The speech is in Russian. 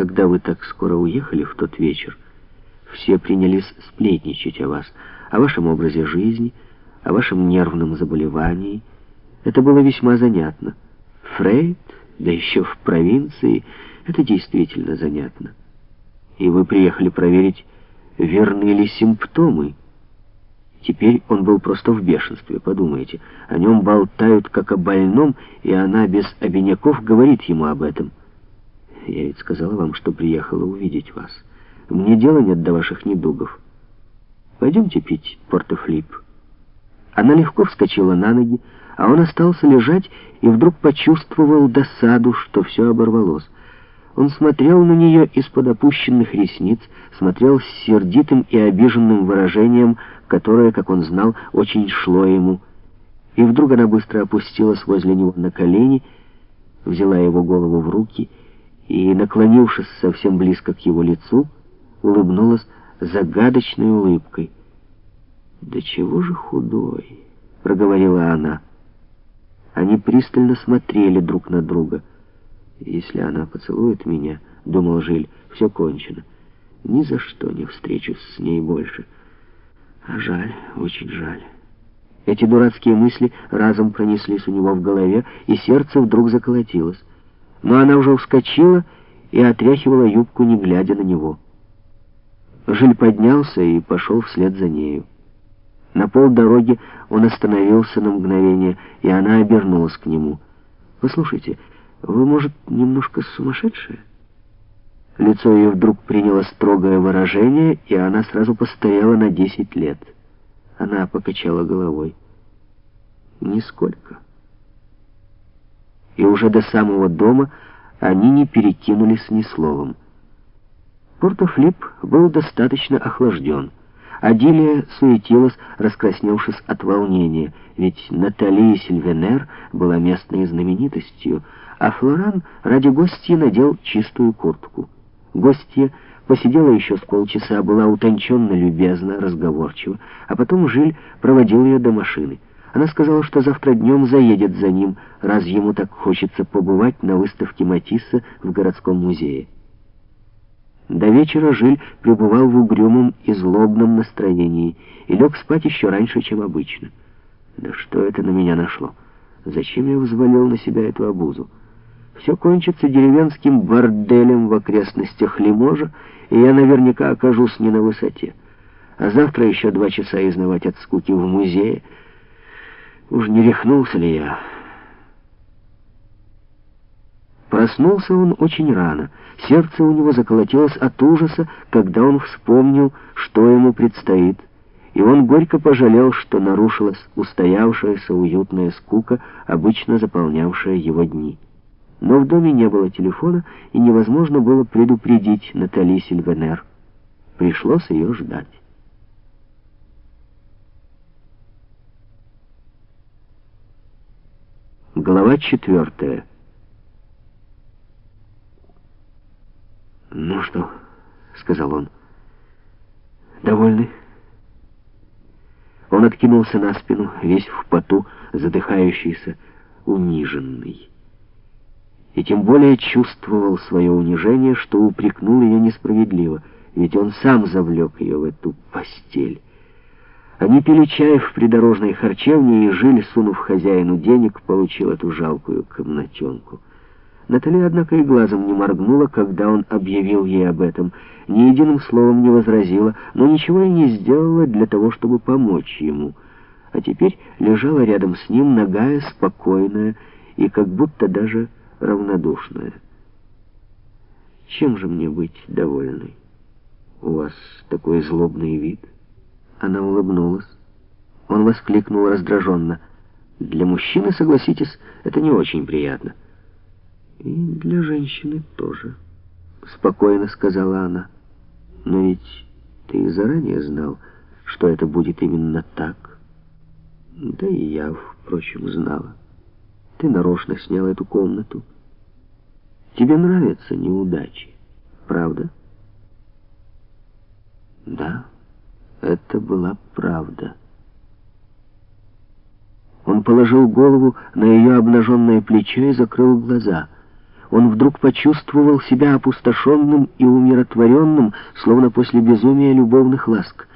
когда вы так скоро уехали в тот вечер, все принялись сплетничать о вас, о вашем образе жизни, о вашем нервном заболевании. Это было весьма занятно. Фрейд, да еще в провинции, это действительно занятно. И вы приехали проверить, верны ли симптомы. Теперь он был просто в бешенстве, подумайте. О нем болтают как о больном, и она без обиняков говорит ему об этом. Я ведь сказала вам, что приехала увидеть вас. Мне дела нет до ваших недугов. Пойдемте пить портофлип. Она легко вскочила на ноги, а он остался лежать и вдруг почувствовал досаду, что все оборвалось. Он смотрел на нее из-под опущенных ресниц, смотрел с сердитым и обиженным выражением, которое, как он знал, очень шло ему. И вдруг она быстро опустилась возле него на колени, взяла его голову в руки и, наклонившись совсем близко к его лицу, улыбнулась загадочной улыбкой. «Да чего же худой?» — проговорила она. Они пристально смотрели друг на друга. «Если она поцелует меня, — думал Жиль, — все кончено. Ни за что не встречусь с ней больше. А жаль, очень жаль». Эти дурацкие мысли разом пронеслись у него в голове, и сердце вдруг заколотилось. Но она уже вскочила и отряхивала юбку, не глядя на него. Жиль поднялся и пошел вслед за нею. На полдороги он остановился на мгновение, и она обернулась к нему. «Послушайте, вы, может, немножко сумасшедшая?» Лицо ее вдруг приняло строгое выражение, и она сразу постарела на десять лет. Она покачала головой. «Нисколько». И уже до самого дома они не перекинулись ни словом. Портофлип был достаточно охлажден. Адилия суетилась, раскрасневшись от волнения, ведь Натали Сильвенер была местной знаменитостью, а Флоран ради гостья надел чистую куртку. Гостья посидела еще с полчаса, была утонченно, любезна, разговорчива, а потом Жиль проводил ее до машины. Она сказала, что завтра днем заедет за ним, раз ему так хочется побывать на выставке Матисса в городском музее. До вечера Жиль пребывал в угрюмом и злобном настроении и лег спать еще раньше, чем обычно. Да что это на меня нашло? Зачем я взвалил на себя эту обузу? Все кончится деревенским борделем в окрестностях Лиможа, и я наверняка окажусь не на высоте. А завтра еще два часа изнывать от скуки в музее. Уж не рехнулся ли я? Проснулся он очень рано. Сердце у него заколотилось от ужаса, когда он вспомнил, что ему предстоит. И он горько пожалел, что нарушилась устоявшаяся уютная скука, обычно заполнявшая его дни. Но в доме не было телефона, и невозможно было предупредить Натали Сильвенер. Пришлось ее ждать. Глава четвертая. «Ну что?» — сказал он. «Довольны?» Он откинулся на спину, весь в поту, задыхающийся, униженный. И тем более чувствовал свое унижение, что упрекнул ее несправедливо, ведь он сам завлек ее в эту постель. Они пили чай в придорожной харчевне, и Жиль, сунув хозяину денег, получил эту жалкую комнатенку. Наталья, однако, и глазом не моргнула, когда он объявил ей об этом. Ни единым словом не возразила, но ничего и не сделала для того, чтобы помочь ему. А теперь лежала рядом с ним, ногая, спокойная и как будто даже равнодушная. «Чем же мне быть довольной? У вас такой злобный вид». Она улыбнулась. Он воскликнул раздраженно. «Для мужчины, согласитесь, это не очень приятно». «И для женщины тоже», — спокойно сказала она. «Но ведь ты заранее знал, что это будет именно так». «Да и я, впрочем, знала. Ты нарочно снял эту комнату. Тебе нравятся неудачи, правда?» «Да, это была правда». Он положил голову на ее обнаженное плечо и закрыл глаза — он вдруг почувствовал себя опустошенным и умиротворенным, словно после безумия любовных ласк.